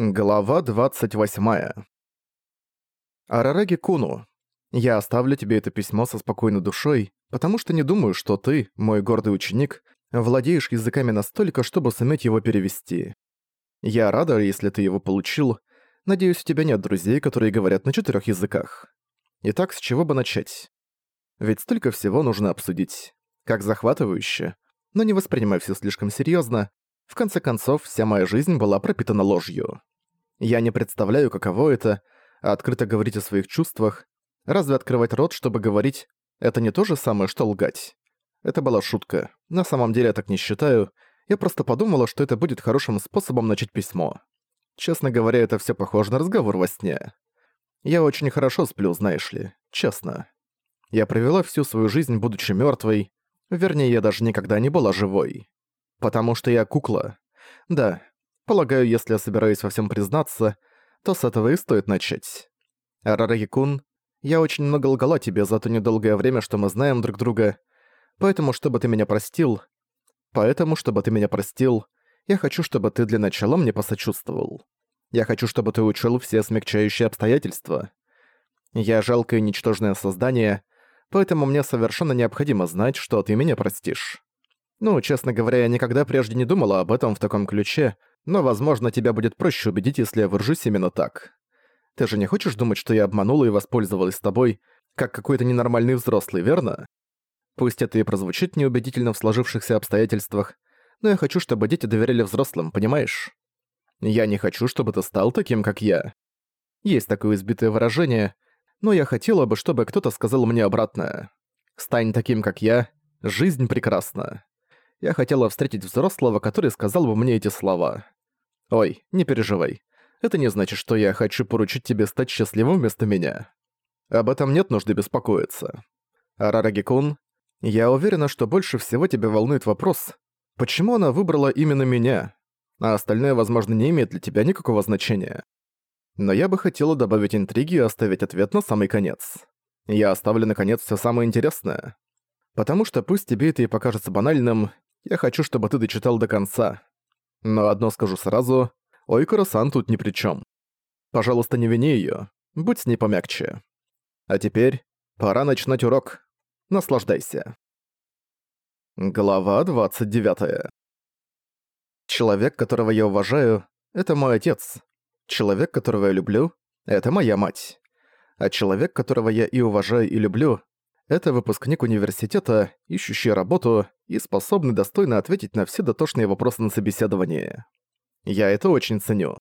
Глава 28. Арараги Куну, я оставлю тебе это письмо со спокойной душой, потому что не думаю, что ты, мой гордый ученик, владеешь языками настолько, чтобы суметь его перевести. Я рада, если ты его получил. Надеюсь, у тебя нет друзей, которые говорят на четырех языках. Итак, с чего бы начать? Ведь столько всего нужно обсудить. Как захватывающе. Но не воспринимай все слишком серьезно. В конце концов, вся моя жизнь была пропитана ложью. Я не представляю, каково это — открыто говорить о своих чувствах. Разве открывать рот, чтобы говорить, это не то же самое, что лгать? Это была шутка. На самом деле я так не считаю. Я просто подумала, что это будет хорошим способом начать письмо. Честно говоря, это все похоже на разговор во сне. Я очень хорошо сплю, знаешь ли. Честно. Я провела всю свою жизнь, будучи мертвой. Вернее, я даже никогда не была живой. Потому что я кукла. Да, Полагаю, если я собираюсь во всем признаться, то с этого и стоит начать. Арараги-кун, я очень много лгала тебе за то недолгое время, что мы знаем друг друга, поэтому, чтобы ты меня простил... Поэтому, чтобы ты меня простил, я хочу, чтобы ты для начала мне посочувствовал. Я хочу, чтобы ты учел все смягчающие обстоятельства. Я жалкое ничтожное создание, поэтому мне совершенно необходимо знать, что ты меня простишь. Ну, честно говоря, я никогда прежде не думала об этом в таком ключе, но, возможно, тебя будет проще убедить, если я выражусь именно так. Ты же не хочешь думать, что я обманула и воспользовалась тобой, как какой-то ненормальный взрослый, верно? Пусть это и прозвучит неубедительно в сложившихся обстоятельствах, но я хочу, чтобы дети доверяли взрослым, понимаешь? Я не хочу, чтобы ты стал таким, как я. Есть такое избитое выражение, но я хотела бы, чтобы кто-то сказал мне обратное. Стань таким, как я, жизнь прекрасна. Я хотела встретить взрослого, который сказал бы мне эти слова. «Ой, не переживай. Это не значит, что я хочу поручить тебе стать счастливым вместо меня. Об этом нет нужды беспокоиться. Арараги-кун, я уверена, что больше всего тебя волнует вопрос, почему она выбрала именно меня, а остальное, возможно, не имеет для тебя никакого значения. Но я бы хотела добавить интриги и оставить ответ на самый конец. Я оставлю, наконец, все самое интересное. Потому что пусть тебе это и покажется банальным, я хочу, чтобы ты дочитал до конца. Но одно скажу сразу, Ойкора-сан тут ни при чем. Пожалуйста, не вини ее, будь с ней помягче. А теперь пора начинать урок. Наслаждайся. Глава 29. Человек, которого я уважаю, это мой отец. Человек, которого я люблю, это моя мать. А человек, которого я и уважаю, и люблю, это выпускник университета, ищущий работу и способный достойно ответить на все дотошные вопросы на собеседовании. Я это очень ценю.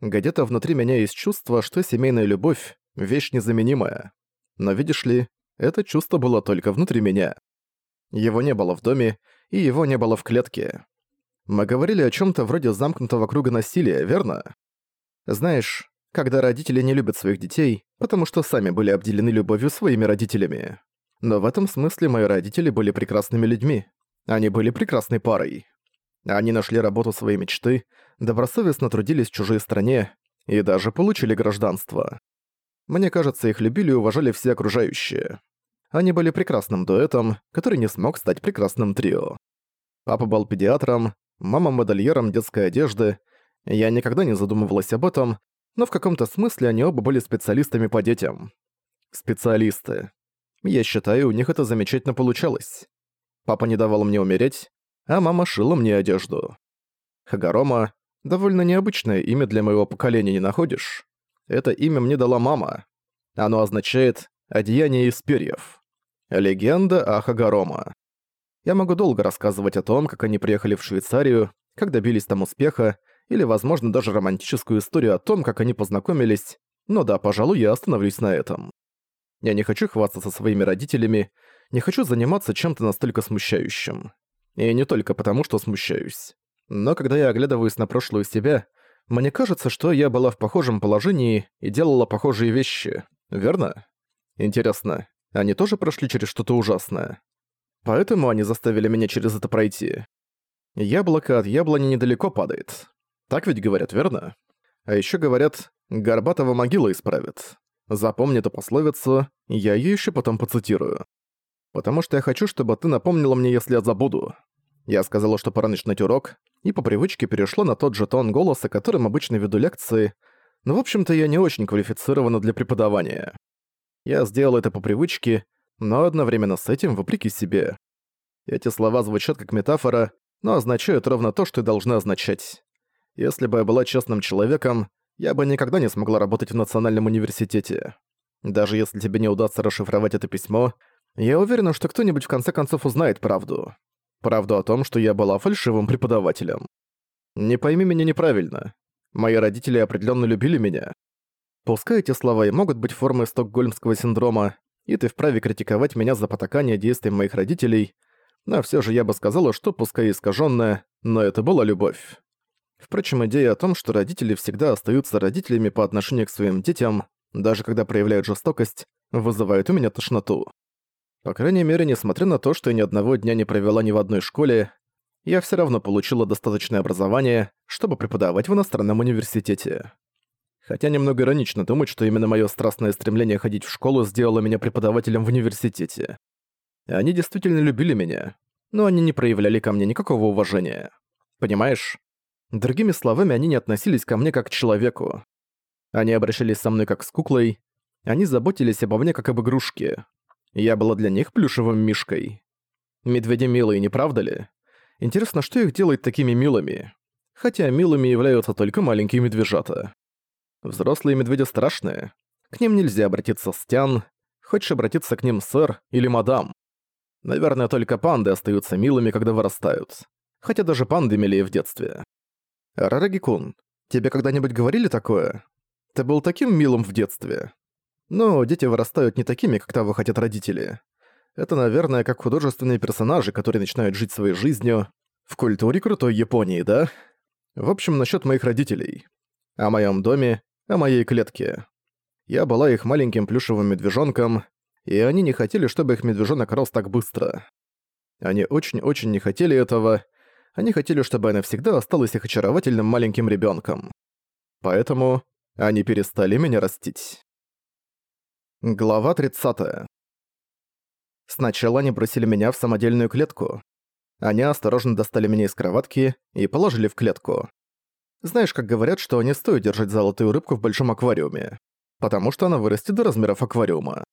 Где-то внутри меня есть чувство, что семейная любовь — вещь незаменимая. Но видишь ли, это чувство было только внутри меня. Его не было в доме, и его не было в клетке. Мы говорили о чем то вроде замкнутого круга насилия, верно? Знаешь, когда родители не любят своих детей, потому что сами были обделены любовью своими родителями. Но в этом смысле мои родители были прекрасными людьми. Они были прекрасной парой. Они нашли работу своей мечты, добросовестно трудились в чужой стране и даже получили гражданство. Мне кажется, их любили и уважали все окружающие. Они были прекрасным дуэтом, который не смог стать прекрасным трио. Папа был педиатром, мама модельером детской одежды. Я никогда не задумывалась об этом, но в каком-то смысле они оба были специалистами по детям. Специалисты. Я считаю, у них это замечательно получалось. Папа не давал мне умереть, а мама шила мне одежду. Хагарома — довольно необычное имя для моего поколения, не находишь? Это имя мне дала мама. Оно означает «одеяние из перьев». Легенда о Хагарома. Я могу долго рассказывать о том, как они приехали в Швейцарию, как добились там успеха, или, возможно, даже романтическую историю о том, как они познакомились, но да, пожалуй, я остановлюсь на этом. Я не хочу хвастаться своими родителями, не хочу заниматься чем-то настолько смущающим. И не только потому, что смущаюсь. Но когда я оглядываюсь на прошлую себя, мне кажется, что я была в похожем положении и делала похожие вещи, верно? Интересно, они тоже прошли через что-то ужасное? Поэтому они заставили меня через это пройти. Яблоко от яблони недалеко падает. Так ведь говорят, верно? А еще говорят, Горбатого могила исправит. Запомни эту пословицу, я её ещё потом поцитирую. Потому что я хочу, чтобы ты напомнила мне, если я забуду. Я сказала, что пора начинать урок, и по привычке перешло на тот же тон голоса, которым обычно веду лекции, но, в общем-то, я не очень квалифицирована для преподавания. Я сделал это по привычке, но одновременно с этим вопреки себе. Эти слова звучат как метафора, но означают ровно то, что и должны означать. Если бы я была честным человеком, я бы никогда не смогла работать в Национальном университете. Даже если тебе не удастся расшифровать это письмо, я уверена, что кто-нибудь в конце концов узнает правду. Правду о том, что я была фальшивым преподавателем. Не пойми меня неправильно. Мои родители определенно любили меня. Пускай эти слова и могут быть формой стокгольмского синдрома, и ты вправе критиковать меня за потакание действий моих родителей, но все же я бы сказала, что пускай искаженная, но это была любовь. Впрочем, идея о том, что родители всегда остаются родителями по отношению к своим детям, даже когда проявляют жестокость, вызывает у меня тошноту. По крайней мере, несмотря на то, что я ни одного дня не провела ни в одной школе, я все равно получила достаточное образование, чтобы преподавать в иностранном университете. Хотя немного иронично думать, что именно мое страстное стремление ходить в школу сделало меня преподавателем в университете. Они действительно любили меня, но они не проявляли ко мне никакого уважения. Понимаешь? Другими словами, они не относились ко мне как к человеку. Они обращались со мной как с куклой, они заботились обо мне как об игрушке. Я была для них плюшевым мишкой. Медведи милые, не правда ли? Интересно, что их делает такими милыми? Хотя милыми являются только маленькие медвежата. Взрослые медведи страшные. К ним нельзя обратиться с тян. Хочешь обратиться к ним сэр или мадам. Наверное, только панды остаются милыми, когда вырастают. Хотя даже панды милее в детстве. Рараги-кун, тебе когда-нибудь говорили такое? Ты был таким милым в детстве. Но дети вырастают не такими, как того хотят родители. Это, наверное, как художественные персонажи, которые начинают жить своей жизнью в культуре крутой Японии, да? В общем, насчет моих родителей. О моем доме, о моей клетке. Я была их маленьким плюшевым медвежонком, и они не хотели, чтобы их медвежонок рос так быстро. Они очень-очень не хотели этого. Они хотели, чтобы она всегда осталась их очаровательным маленьким ребенком. Поэтому они перестали меня растить. Глава 30. Сначала они бросили меня в самодельную клетку. Они осторожно достали меня из кроватки и положили в клетку. Знаешь, как говорят, что не стоит держать золотую рыбку в большом аквариуме, потому что она вырастет до размеров аквариума.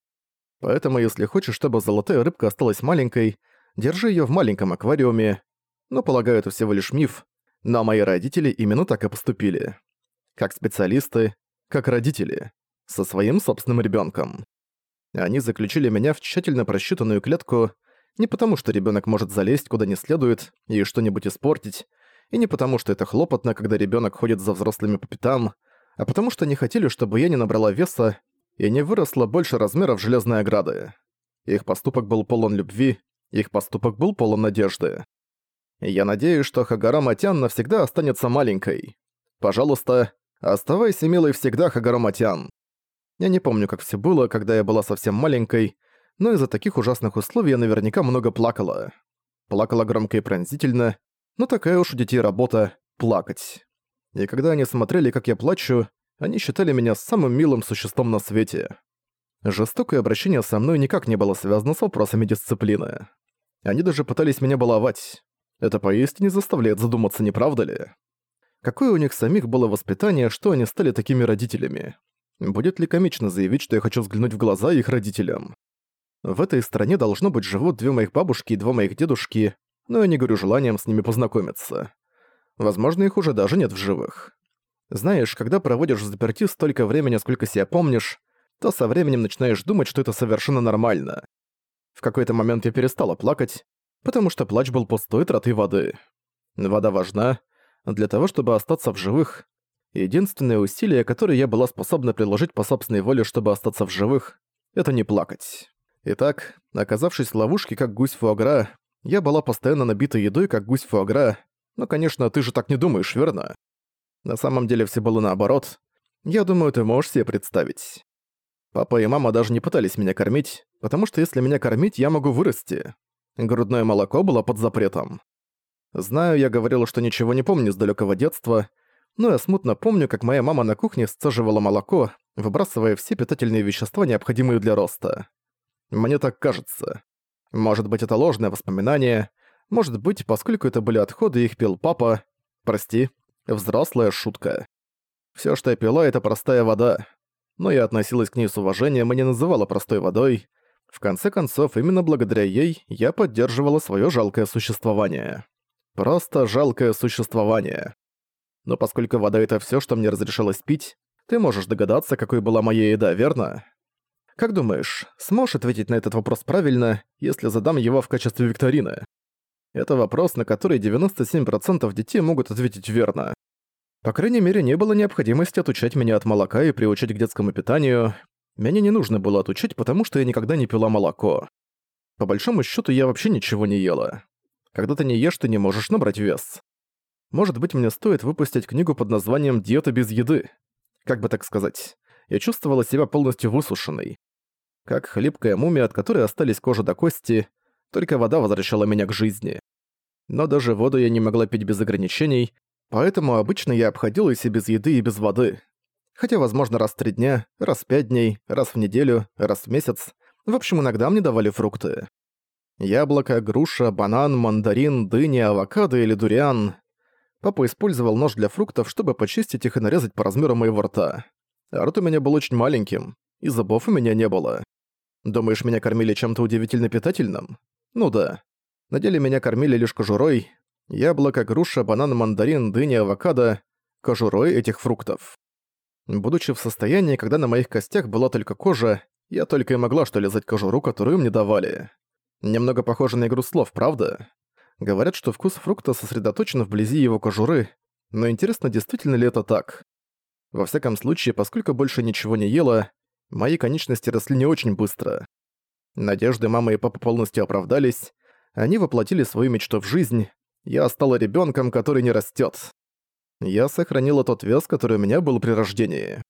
Поэтому, если хочешь, чтобы золотая рыбка осталась маленькой, держи её в маленьком аквариуме. Но, полагаю, это всего лишь миф. Но мои родители именно так и поступили. Как специалисты, как родители. Со своим собственным ребёнком. Они заключили меня в тщательно просчитанную клетку не потому, что ребёнок может залезть куда не следует и что-нибудь испортить, и не потому, что это хлопотно, когда ребёнок ходит за взрослыми по пятам, а потому что они хотели, чтобы я не набрала веса и не выросла больше размеров железной ограды. Их поступок был полон любви, их поступок был полон надежды. Я надеюсь, что Хагарама Матян навсегда останется маленькой. Пожалуйста, оставайся милой всегда, Хагарама Матян. Я не помню, как все было, когда я была совсем маленькой, но из-за таких ужасных условий я наверняка много плакала. Плакала громко и пронзительно, но такая уж у детей работа — плакать. И когда они смотрели, как я плачу, они считали меня самым милым существом на свете. Жестокое обращение со мной никак не было связано с вопросами дисциплины. Они даже пытались меня баловать. Это поистине заставляет задуматься, не правда ли? Какое у них самих было воспитание, что они стали такими родителями? Будет ли комично заявить, что я хочу взглянуть в глаза их родителям? В этой стране должно быть живут две моих бабушки и два моих дедушки, но я не говорю желанием с ними познакомиться. Возможно, их уже даже нет в живых. Знаешь, когда проводишь в заперти столько времени, сколько себя помнишь, то со временем начинаешь думать, что это совершенно нормально. В какой-то момент я перестала плакать, потому что плач был пустой тратой воды. Вода важна. Для того, чтобы остаться в живых, единственное усилие, которое я была способна приложить по собственной воле, чтобы остаться в живых, это не плакать. Итак, оказавшись в ловушке, как гусь фуагра, я была постоянно набита едой, как гусь фуагра, но, конечно, ты же так не думаешь, верно? На самом деле все было наоборот. Я думаю, ты можешь себе представить. Папа и мама даже не пытались меня кормить, потому что если меня кормить, я могу вырасти. Грудное молоко было под запретом. Знаю, я говорила, что ничего не помню с далекого детства, но я смутно помню, как моя мама на кухне сцеживала молоко, выбрасывая все питательные вещества, необходимые для роста. Мне так кажется. Может быть, это ложное воспоминание, может быть, поскольку это были отходы, их пил папа, Прости, взрослая шутка. Всё, что я пила, это простая вода. Но я относилась к ней с уважением и не называла простой водой. В конце концов, именно благодаря ей я поддерживала своё жалкое существование. Просто жалкое существование. Но поскольку вода — это всё, что мне разрешалось пить, ты можешь догадаться, какой была моя еда, верно? Как думаешь, сможешь ответить на этот вопрос правильно, если задам его в качестве викторины? Это вопрос, на который 97% детей могут ответить верно. По крайней мере, не было необходимости отучать меня от молока и приучать к детскому питанию. Меня не нужно было отучать, потому что я никогда не пила молоко. По большому счету я вообще ничего не ела. Когда ты не ешь, ты не можешь набрать вес. Может быть, мне стоит выпустить книгу под названием «Диета без еды». Как бы так сказать, я чувствовала себя полностью высушенной. Как хлипкая мумия, от которой остались кожа до кости, только вода возвращала меня к жизни. Но даже воду я не могла пить без ограничений, поэтому обычно я обходилась и без еды, и без воды. Хотя, возможно, раз в три дня, раз в пять дней, раз в неделю, раз в месяц. В общем, иногда мне давали фрукты. Яблоко, груша, банан, мандарин, дыня, авокадо или дуриан. Папа использовал нож для фруктов, чтобы почистить их и нарезать по размеру моего рта. А рот у меня был очень маленьким, и зубов у меня не было. Думаешь, меня кормили чем-то удивительно питательным? Ну да. На деле меня кормили лишь кожурой. Яблоко, груша, банан, мандарин, дыня, авокадо. Кожурой этих фруктов. Будучи в состоянии, когда на моих костях была только кожа, я только и могла что лизать кожуру, которую мне давали. Немного похоже на игру слов, правда? Говорят, что вкус фрукта сосредоточен вблизи его кожуры, но интересно, действительно ли это так? Во всяком случае, поскольку больше ничего не ела, Мои конечности росли не очень быстро. Надежды мамы и папы полностью оправдались. Они воплотили свою мечту в жизнь. Я стала ребенком, который не растет. Я сохранила тот вес, который у меня был при рождении.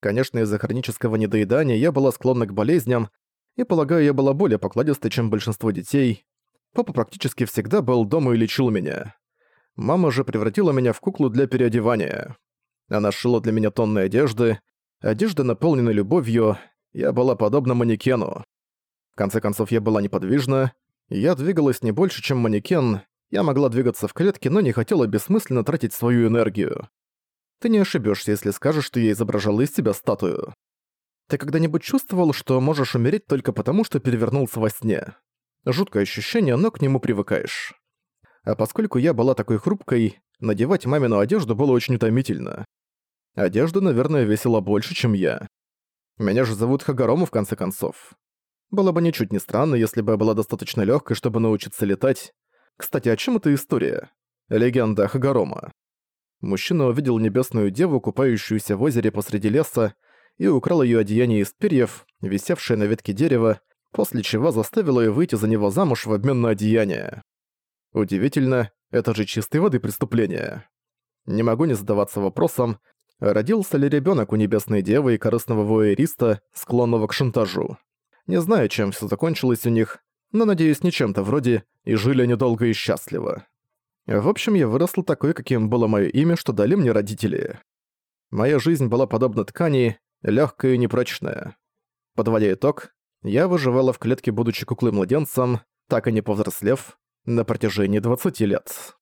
Конечно, из-за хронического недоедания я была склонна к болезням, и, полагаю, я была более покладистой, чем большинство детей. Папа практически всегда был дома и лечил меня. Мама же превратила меня в куклу для переодевания. Она шила для меня тонны одежды, Одежда наполнена любовью, я была подобна манекену. В конце концов, я была неподвижна, я двигалась не больше, чем манекен, я могла двигаться в клетке, но не хотела бессмысленно тратить свою энергию. Ты не ошибешься, если скажешь, что я изображала из себя статую. Ты когда-нибудь чувствовал, что можешь умереть только потому, что перевернулся во сне? Жуткое ощущение, но к нему привыкаешь. А поскольку я была такой хрупкой, надевать мамину одежду было очень утомительно. Одежда, наверное, весила больше, чем я. Меня же зовут Хагарому, в конце концов. Было бы ничуть не странно, если бы я была достаточно легкой, чтобы научиться летать. Кстати, о чем эта история? Легенда Хагарома. Мужчина увидел небесную деву, купающуюся в озере посреди леса, и украл ее одеяние из перьев, висевшее на ветке дерева, после чего заставил ее выйти за него замуж в обмен на одеяние. Удивительно, это же чистой воды преступление. Не могу не задаваться вопросом, родился ли ребенок у Небесной Девы и корыстного воериста, склонного к шантажу. Не знаю, чем все закончилось у них, но надеюсь, не чем-то вроде «и жили они долго и счастливо». В общем, я выросла такой, каким было мое имя, что дали мне родители. Моя жизнь была подобна ткани, легкая и непрочная. Подводя итог, я выживала в клетке, будучи куклой-младенцем, так и не повзрослев, на протяжении 20 лет.